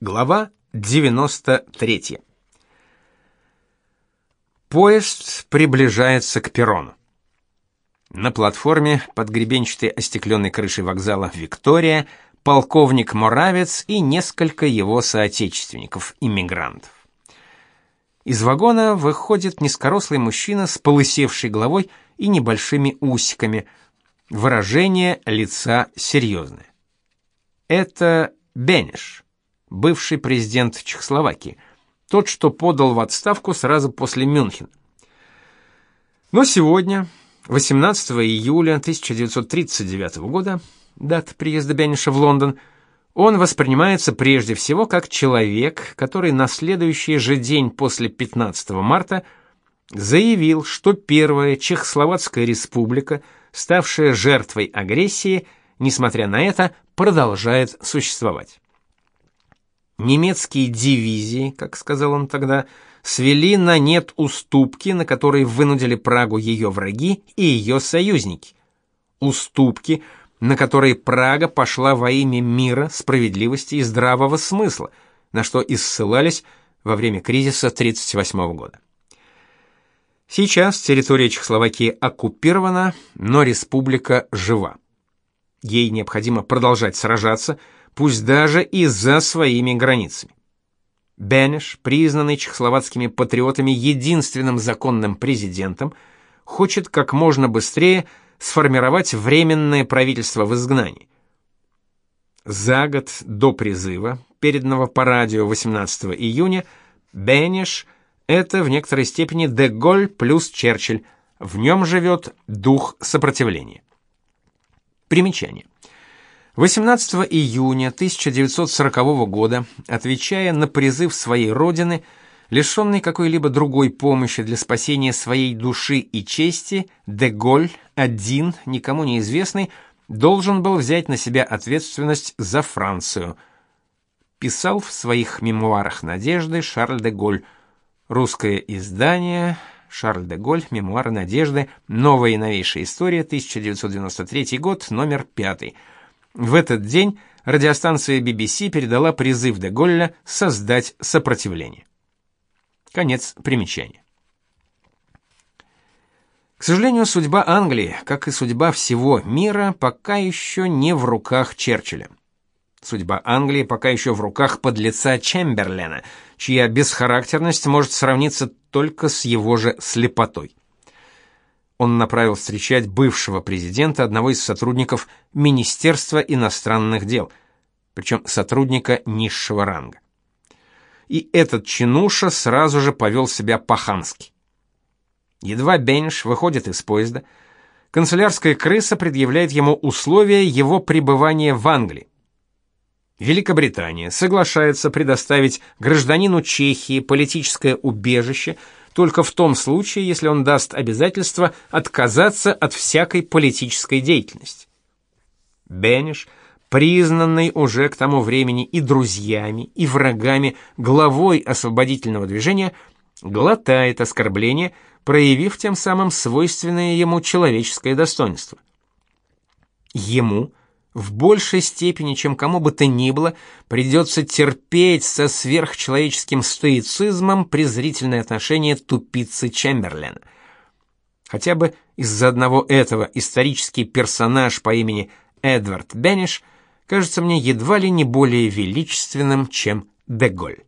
Глава 93. Поезд приближается к перрону. На платформе под гребенчатой остекленной крышей вокзала Виктория полковник Моравец и несколько его соотечественников, иммигрантов. Из вагона выходит низкорослый мужчина с полысевшей головой и небольшими усиками. Выражение лица серьезное. Это Бенеш бывший президент Чехословакии, тот, что подал в отставку сразу после Мюнхена. Но сегодня, 18 июля 1939 года, дата приезда Бениша в Лондон, он воспринимается прежде всего как человек, который на следующий же день после 15 марта заявил, что первая Чехословацкая республика, ставшая жертвой агрессии, несмотря на это, продолжает существовать. Немецкие дивизии, как сказал он тогда, свели на нет уступки, на которые вынудили Прагу ее враги и ее союзники. Уступки, на которые Прага пошла во имя мира, справедливости и здравого смысла, на что и ссылались во время кризиса 1938 года. Сейчас территория Чехословакии оккупирована, но республика жива. Ей необходимо продолжать сражаться – пусть даже и за своими границами. Бенеш, признанный чехословацкими патриотами единственным законным президентом, хочет как можно быстрее сформировать временное правительство в изгнании. За год до призыва, переданного по радио 18 июня, Бенеш – это в некоторой степени Деголь плюс Черчилль, в нем живет дух сопротивления. Примечание. 18 июня 1940 года, отвечая на призыв своей родины, лишенный какой-либо другой помощи для спасения своей души и чести, Деголь, один, никому неизвестный, должен был взять на себя ответственность за Францию. Писал в своих мемуарах Надежды Шарль де Голь. Русское издание Шарль де Голь. Мемуары Надежды. Новая и новейшая история. 1993 год. Номер пятый. В этот день радиостанция BBC передала призыв де Голля создать сопротивление. Конец примечания. К сожалению, судьба Англии, как и судьба всего мира, пока еще не в руках Черчилля. Судьба Англии пока еще в руках подлеца Чемберлена, чья бесхарактерность может сравниться только с его же слепотой он направил встречать бывшего президента, одного из сотрудников Министерства иностранных дел, причем сотрудника низшего ранга. И этот чинуша сразу же повел себя по-хамски. Едва Бенш выходит из поезда, канцелярская крыса предъявляет ему условия его пребывания в Англии. Великобритания соглашается предоставить гражданину Чехии политическое убежище – только в том случае, если он даст обязательство отказаться от всякой политической деятельности. Бенеш, признанный уже к тому времени и друзьями, и врагами главой освободительного движения, глотает оскорбление, проявив тем самым свойственное ему человеческое достоинство. Ему, в большей степени, чем кому бы то ни было, придется терпеть со сверхчеловеческим стоицизмом презрительное отношение тупицы Чемберлена. Хотя бы из-за одного этого исторический персонаж по имени Эдвард Бенниш кажется мне едва ли не более величественным, чем Деголь.